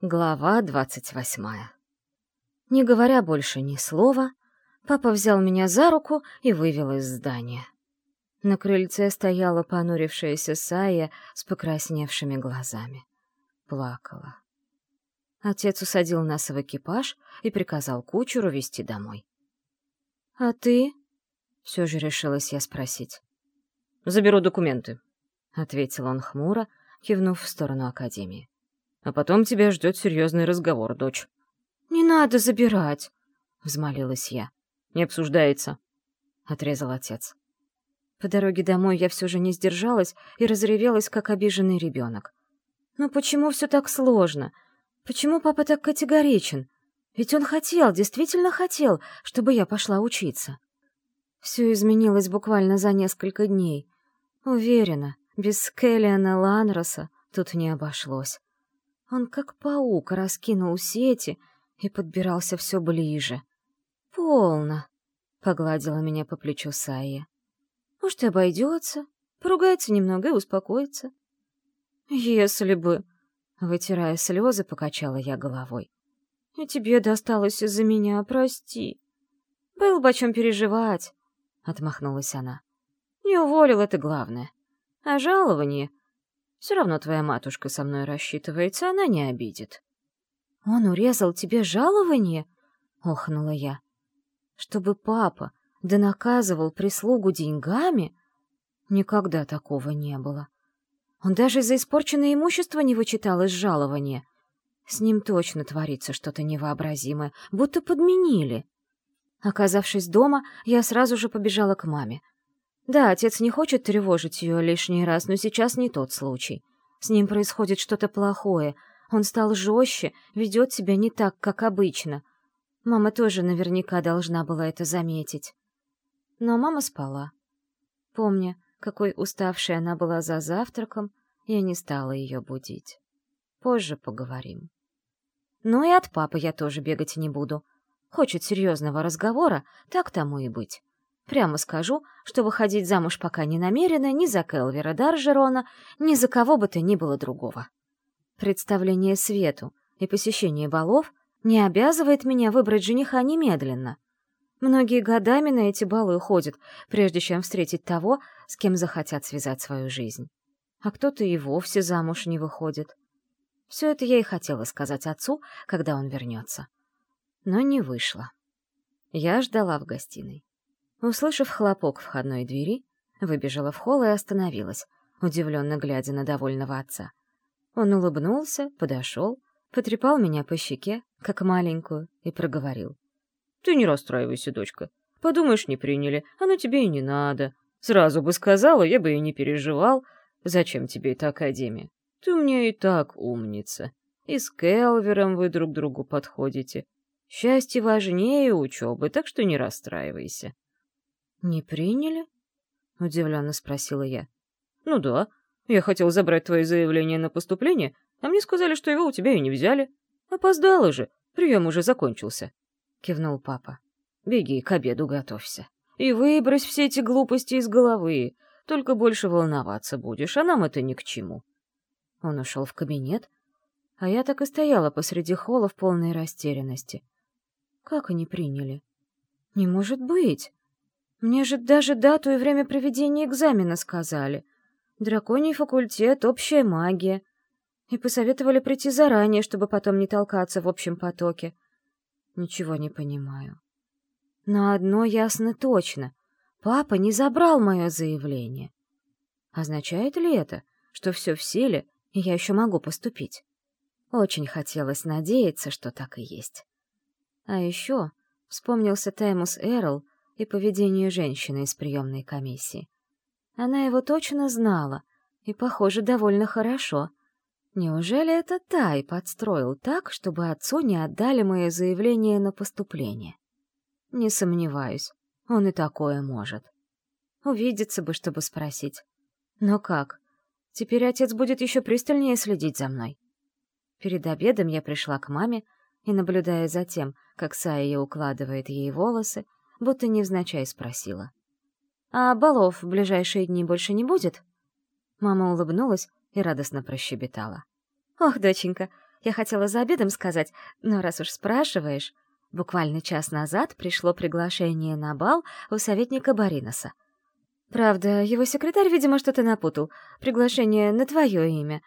Глава двадцать восьмая. Не говоря больше ни слова, папа взял меня за руку и вывел из здания. На крыльце стояла понурившаяся Сая с покрасневшими глазами. Плакала. Отец усадил нас в экипаж и приказал кучеру везти домой. «А ты?» — все же решилась я спросить. «Заберу документы», — ответил он хмуро, кивнув в сторону академии. А потом тебя ждет серьезный разговор, дочь. «Не надо забирать!» — взмолилась я. «Не обсуждается», — отрезал отец. По дороге домой я все же не сдержалась и разревелась, как обиженный ребенок. «Ну почему все так сложно? Почему папа так категоричен? Ведь он хотел, действительно хотел, чтобы я пошла учиться». Все изменилось буквально за несколько дней. Уверена, без Келлиана Ланроса тут не обошлось. Он как паук раскинул сети и подбирался все ближе. «Полно!» — погладила меня по плечу Сая. «Может, и обойдется, поругается немного и успокоится». «Если бы...» — вытирая слезы, покачала я головой. «И тебе досталось из-за меня, прости. Было бы о чем переживать», — отмахнулась она. «Не уволил, это главное. А жалование все равно твоя матушка со мной рассчитывается, она не обидит». «Он урезал тебе жалование?» — охнула я. «Чтобы папа да наказывал прислугу деньгами? Никогда такого не было. Он даже за испорченное имущество не вычитал из жалования. С ним точно творится что-то невообразимое, будто подменили». Оказавшись дома, я сразу же побежала к маме. Да, отец не хочет тревожить ее лишний раз, но сейчас не тот случай. С ним происходит что-то плохое. Он стал жестче, ведет себя не так, как обычно. Мама тоже наверняка должна была это заметить. Но мама спала. Помня, какой уставшей она была за завтраком, я не стала ее будить. Позже поговорим. Ну и от папы я тоже бегать не буду. Хочет серьезного разговора, так тому и быть. Прямо скажу, что выходить замуж пока не намерена ни за Келвера Даржерона, ни за кого бы то ни было другого. Представление свету и посещение балов не обязывает меня выбрать жениха немедленно. Многие годами на эти балы ходят, прежде чем встретить того, с кем захотят связать свою жизнь. А кто-то и вовсе замуж не выходит. Все это я и хотела сказать отцу, когда он вернется. Но не вышло. Я ждала в гостиной. Услышав хлопок входной двери, выбежала в холл и остановилась, удивленно глядя на довольного отца. Он улыбнулся, подошел, потрепал меня по щеке, как маленькую, и проговорил. «Ты не расстраивайся, дочка. Подумаешь, не приняли, оно тебе и не надо. Сразу бы сказала, я бы и не переживал. Зачем тебе эта академия? Ты меня и так умница. И с Келвером вы друг другу подходите. Счастье важнее учебы, так что не расстраивайся». «Не приняли?» — удивленно спросила я. «Ну да. Я хотел забрать твое заявление на поступление, а мне сказали, что его у тебя и не взяли. Опоздала же, прием уже закончился», — кивнул папа. «Беги, к обеду готовься. И выбрось все эти глупости из головы. Только больше волноваться будешь, а нам это ни к чему». Он ушел в кабинет, а я так и стояла посреди холла в полной растерянности. Как они приняли? Не может быть! Мне же даже дату и время проведения экзамена сказали. Драконий факультет, общая магия. И посоветовали прийти заранее, чтобы потом не толкаться в общем потоке. Ничего не понимаю. Но одно ясно точно. Папа не забрал мое заявление. Означает ли это, что все в силе, и я еще могу поступить? Очень хотелось надеяться, что так и есть. А еще вспомнился Таймус Эрл, и поведению женщины из приемной комиссии. Она его точно знала, и, похоже, довольно хорошо. Неужели это Тай подстроил так, чтобы отцу не отдали мое заявление на поступление? Не сомневаюсь, он и такое может. Увидеться бы, чтобы спросить. Но как? Теперь отец будет еще пристальнее следить за мной. Перед обедом я пришла к маме и, наблюдая за тем, как Сая укладывает ей волосы, будто невзначай спросила. «А балов в ближайшие дни больше не будет?» Мама улыбнулась и радостно прощебетала. «Ох, доченька, Я хотела за обедом сказать, но раз уж спрашиваешь, буквально час назад пришло приглашение на бал у советника Бариноса. Правда, его секретарь, видимо, что-то напутал. Приглашение на твое имя.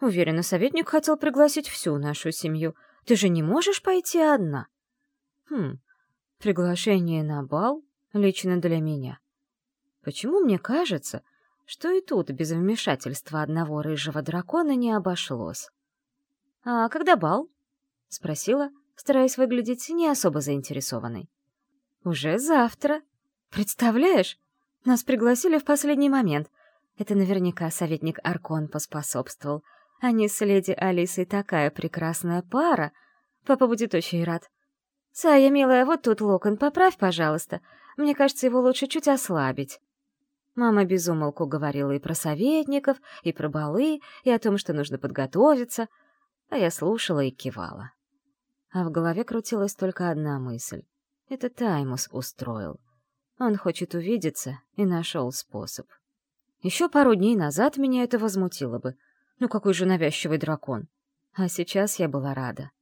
Уверена, советник хотел пригласить всю нашу семью. Ты же не можешь пойти одна. Хм, приглашение на бал лично для меня. Почему мне кажется, что и тут без вмешательства одного рыжего дракона не обошлось? «А когда бал?» — спросила, стараясь выглядеть не особо заинтересованной. «Уже завтра. Представляешь, нас пригласили в последний момент. Это наверняка советник Аркон поспособствовал. Они с леди Алисой такая прекрасная пара. Папа будет очень рад. «Сая, милая, вот тут локон, поправь, пожалуйста. Мне кажется, его лучше чуть ослабить». Мама безумолку говорила и про советников, и про балы, и о том, что нужно подготовиться, а я слушала и кивала. А в голове крутилась только одна мысль. Это Таймус устроил. Он хочет увидеться и нашел способ. Еще пару дней назад меня это возмутило бы. Ну какой же навязчивый дракон. А сейчас я была рада.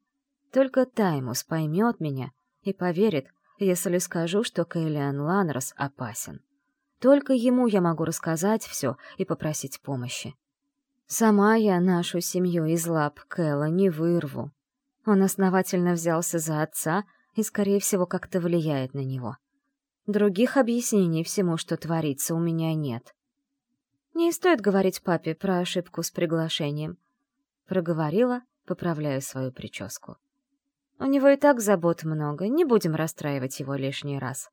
Только Таймус поймет меня и поверит, если скажу, что Кейлиан Ланрос опасен. Только ему я могу рассказать все и попросить помощи. Сама я нашу семью из лап Кэла не вырву. Он основательно взялся за отца и, скорее всего, как-то влияет на него. Других объяснений всему, что творится, у меня нет. Не стоит говорить папе про ошибку с приглашением. Проговорила, поправляя свою прическу. У него и так забот много, не будем расстраивать его лишний раз.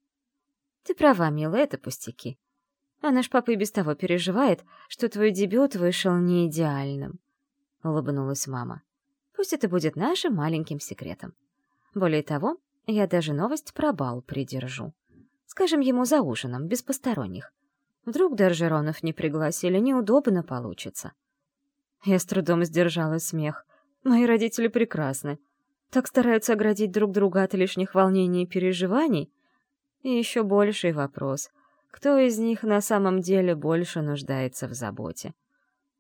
Ты права, милая, это пустяки. А наш папа и без того переживает, что твой дебют вышел не идеальным. Улыбнулась мама. Пусть это будет нашим маленьким секретом. Более того, я даже новость про бал придержу. Скажем ему за ужином, без посторонних. Вдруг Доржеронов не пригласили, неудобно получится. Я с трудом сдержала смех. Мои родители прекрасны. Так стараются оградить друг друга от лишних волнений и переживаний. И еще больший вопрос. Кто из них на самом деле больше нуждается в заботе?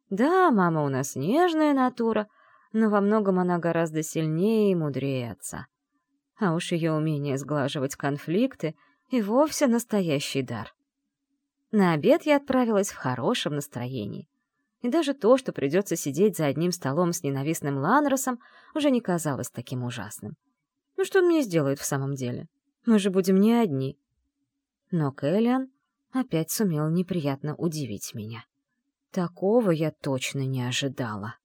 Да, мама у нас нежная натура, но во многом она гораздо сильнее и мудрее отца. А уж ее умение сглаживать конфликты и вовсе настоящий дар. На обед я отправилась в хорошем настроении. И даже то, что придется сидеть за одним столом с ненавистным Ланросом, уже не казалось таким ужасным. Ну что он мне сделает в самом деле? Мы же будем не одни. Но Кэллиан опять сумел неприятно удивить меня. Такого я точно не ожидала.